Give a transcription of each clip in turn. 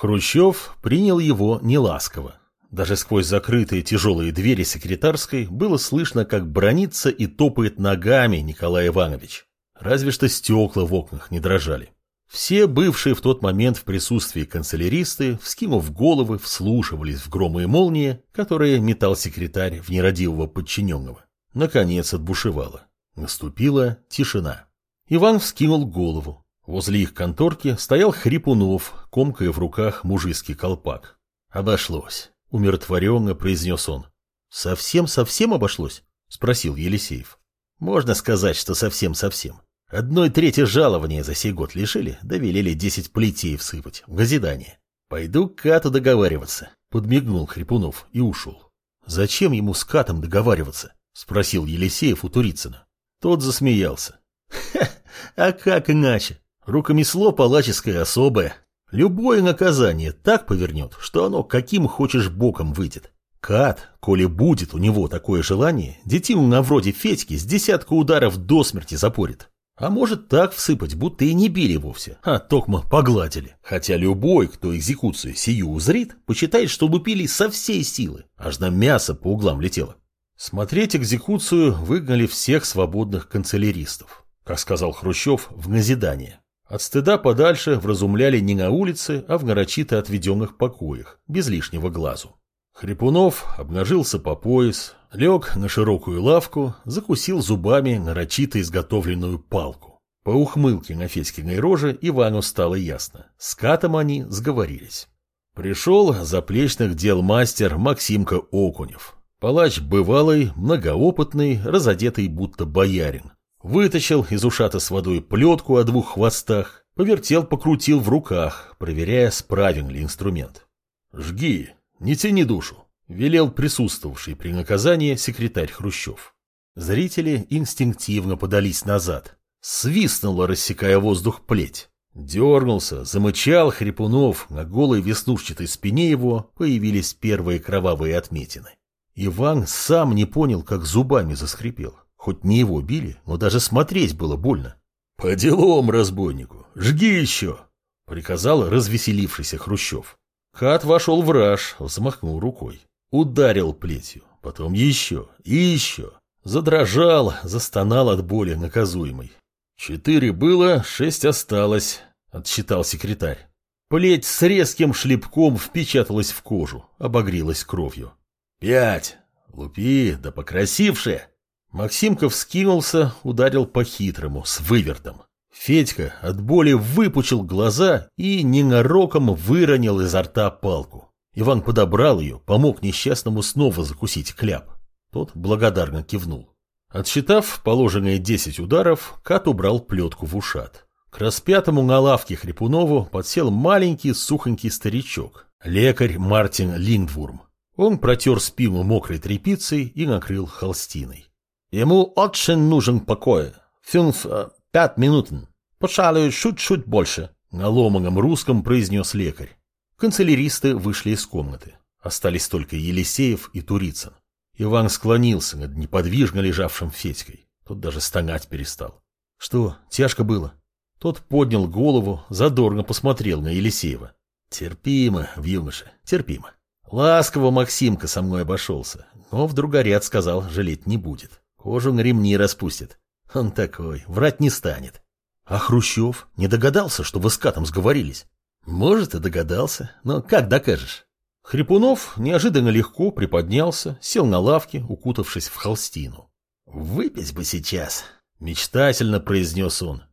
Хрущев принял его неласково. Даже сквозь закрытые тяжелые двери секретарской было слышно, как бронится и топает ногами Николай Иванович. Разве что стекла в окнах не дрожали. Все бывшие в тот момент в присутствии канцеляристы, вскинув головы, вслушивались в громы и молнии, которые метал секретарь в нерадивого подчиненного. Наконец отбушевало. Наступила тишина. Иван вскинул голову. Возле их конторки стоял Хрипунов, комкая в руках мужицкий колпак. Обошлось. Умиротворенно произнес он. «Совсем-совсем обошлось?» – спросил Елисеев. «Можно сказать, что совсем-совсем. Одной трети жалования за сей год лишили, довелели десять плетей всыпать в газидание. Пойду к Кату договариваться», – подмигнул Хрипунов и ушел. «Зачем ему с Катом договариваться?» – спросил Елисеев у Турицына. Тот засмеялся. «Ха, а как иначе? Рукомесло палаческое особое. Любое наказание так повернет, что оно каким хочешь боком выйдет. Кат, коли будет у него такое желание, детину на вроде Федьки с десятка ударов до смерти запорит. А может так всыпать, будто и не били вовсе, а токмо погладили. Хотя любой, кто экзекуцию сию узрит, почитает, что лупили со всей силы, аж на мясо по углам летело. Смотреть экзекуцию выгнали всех свободных канцеляристов, как сказал Хрущев в назидание. От стыда подальше вразумляли не на улице, а в нарочито отведенных покоях, без лишнего глазу. Хрипунов обнажился по пояс, лег на широкую лавку, закусил зубами нарочито изготовленную палку. По ухмылке на Федькиной роже Ивану стало ясно. С Катом они сговорились. Пришел заплечных дел мастер Максимка Окунев. Палач бывалый, многоопытный, разодетый будто боярин. Вытащил из ушата с водой плетку о двух хвостах, повертел, покрутил в руках, проверяя, справен ли инструмент. «Жги, не тяни душу», — велел присутствовавший при наказании секретарь Хрущев. Зрители инстинктивно подались назад. Свистнула, рассекая воздух плеть. Дернулся, замычал Хрипунов, на голой веснушчатой спине его появились первые кровавые отметины. Иван сам не понял, как зубами заскрипел. Хоть не его били, но даже смотреть было больно. «По делам разбойнику! Жги еще!» — приказал развеселившийся Хрущев. Кат вошел в раж, взмахнул рукой. Ударил плетью, потом еще и еще. Задрожал, застонал от боли наказуемый. «Четыре было, шесть осталось», — отсчитал секретарь. Плеть с резким шлепком впечаталась в кожу, обогрелась кровью. «Пять! Лупи, да покрасивше!» Максимков скинулся, ударил по-хитрому, с вывертом. Федька от боли выпучил глаза и ненароком выронил изо рта палку. Иван подобрал ее, помог несчастному снова закусить кляп. Тот благодарно кивнул. Отсчитав положенные десять ударов, Кат убрал плетку в ушат. К распятому на лавке Хрипунову подсел маленький сухонький старичок, лекарь Мартин Линдвурм. Он протер спину мокрой тряпицей и накрыл холстиной. Ему очень нужен покой. Фюнф, э, пять минут. Пожалуй, чуть-чуть больше. На ломаном русском произнес лекарь. Канцеляристы вышли из комнаты. Остались только Елисеев и Турицын. Иван склонился над неподвижно лежавшим Федькой. Тот даже стонать перестал. Что, тяжко было? Тот поднял голову, задорно посмотрел на Елисеева. Терпимо, в юноше, терпимо. Ласково Максимка со мной обошелся, но вдруг горят сказал, жалеть не будет. Кожу на ремни распустит. Он такой, врать не станет. А Хрущев не догадался, что вы с Катом сговорились? Может, и догадался, но как докажешь? Хрипунов неожиданно легко приподнялся, сел на лавке, укутавшись в холстину. «Выпить бы сейчас», — мечтательно произнес он.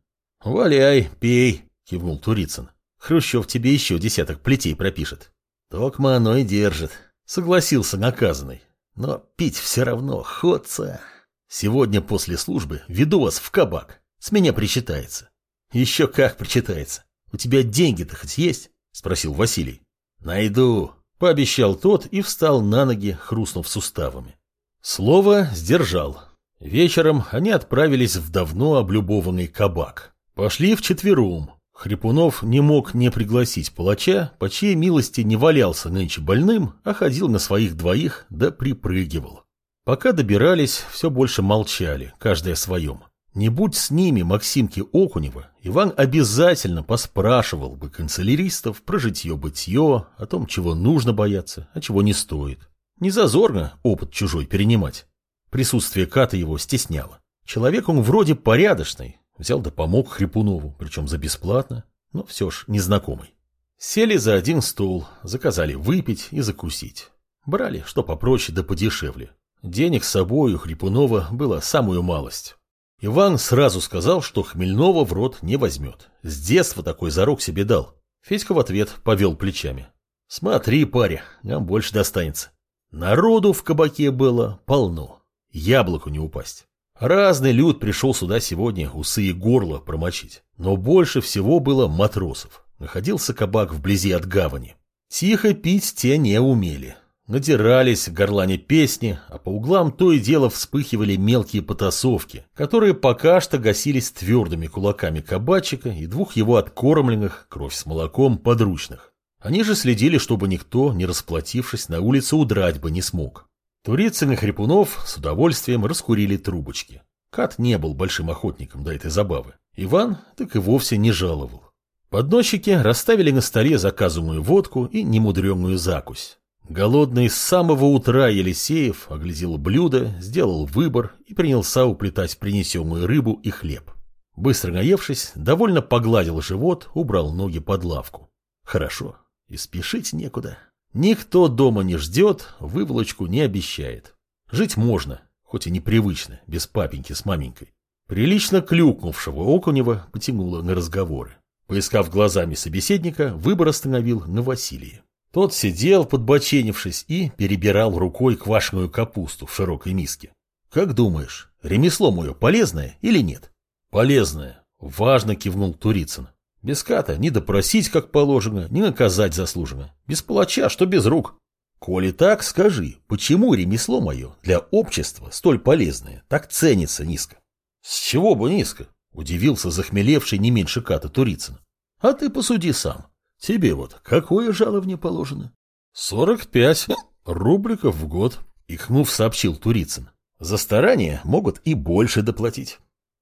«Валяй, пей», — кивнул Турицын. «Хрущев тебе еще десяток плетей пропишет». «Токма оно и держит», — согласился наказанный. «Но пить все равно ходца». Сегодня после службы веду вас в кабак. С меня причитается. Еще как причитается. У тебя деньги-то хоть есть? Спросил Василий. Найду. Пообещал тот и встал на ноги, хрустнув суставами. Слово сдержал. Вечером они отправились в давно облюбованный кабак. Пошли вчетвером. Хрипунов не мог не пригласить палача, по чьей милости не валялся нынче больным, а ходил на своих двоих да припрыгивал. Пока добирались, все больше молчали, каждый о своем. Не будь с ними Максимки Окунева, Иван обязательно поспрашивал бы канцеляристов про житье-бытие, о том, чего нужно бояться, а чего не стоит. Не зазорно опыт чужой перенимать. Присутствие Ката его стесняло. Человек он вроде порядочный, взял да помог Хрипунову, причем за бесплатно, но все ж незнакомый. Сели за один стол, заказали выпить и закусить. Брали что попроще да подешевле. Денег с собой у Хрипунова было самую малость. Иван сразу сказал, что Хмельнова в рот не возьмет. С детства такой зарок себе дал. Федька в ответ повел плечами. «Смотри, паря, нам больше достанется». Народу в кабаке было полно. Яблоку не упасть. Разный люд пришел сюда сегодня усы и горло промочить. Но больше всего было матросов. Находился кабак вблизи от гавани. Тихо пить те не умели. Надирались горлане песни, а по углам то и дело вспыхивали мелкие потасовки, которые пока что гасились твердыми кулаками кабачика и двух его откормленных, кровь с молоком, подручных. Они же следили, чтобы никто, не расплатившись, на улице удрать бы не смог. Турицын и Хрипунов с удовольствием раскурили трубочки. Кат не был большим охотником до этой забавы. Иван так и вовсе не жаловал. Подносчики расставили на столе заказанную водку и немудреную закусь. Голодный с самого утра Елисеев оглядел блюдо, сделал выбор и принялся уплетать принесенную рыбу и хлеб. Быстро наевшись, довольно погладил живот, убрал ноги под лавку. Хорошо, и спешить некуда. Никто дома не ждет, выволочку не обещает. Жить можно, хоть и непривычно, без папеньки с маменькой. Прилично клюкнувшего Окунева потянуло на разговоры. Поискав глазами собеседника, выбор остановил на Василии. Тот сидел, подбоченившись, и перебирал рукой квашеную капусту в широкой миске. «Как думаешь, ремесло мое полезное или нет?» «Полезное», — важно кивнул Турицын. «Без ката ни допросить, как положено, ни наказать заслуженно. Без палача, что без рук». «Коли так, скажи, почему ремесло мое для общества столь полезное, так ценится низко?» «С чего бы низко?» — удивился захмелевший не меньше ката Турицын. «А ты посуди сам. Тебе вот какое жалование положено? Сорок пять рубликов в год, ихнув, сообщил Турицын. За старание могут и больше доплатить.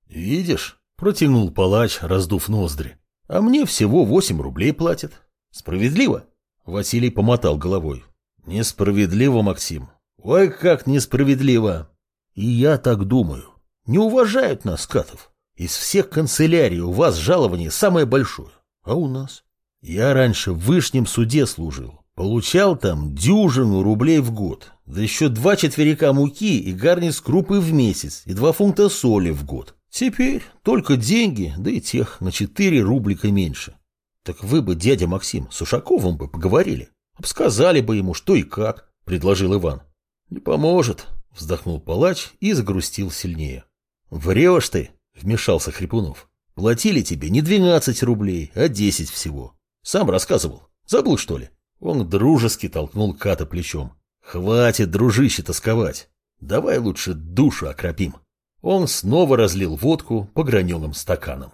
Видишь, протянул палач, раздув ноздри. А мне всего восемь рублей платят. Справедливо? Василий помотал головой. Несправедливо, Максим. Ой, как несправедливо. И я так думаю. Не уважают нас, Катов. Из всех канцелярий у вас жалование самое большое. А у нас? Я раньше в Вышнем суде служил. Получал там дюжину рублей в год. Да еще два четверика муки и гарниц крупы в месяц, и два фунта соли в год. Теперь только деньги, да и тех на четыре рублика меньше. Так вы бы, дядя Максим, с Ушаковым бы поговорили. Обсказали бы ему, что и как, предложил Иван. Не поможет, вздохнул палач и загрустил сильнее. Врешь ты, вмешался Хрипунов. Платили тебе не двенадцать рублей, а десять всего. Сам рассказывал. Забыл, что ли? Он дружески толкнул Ката плечом. Хватит, дружище, тосковать. Давай лучше душу окропим. Он снова разлил водку по граненым стаканам.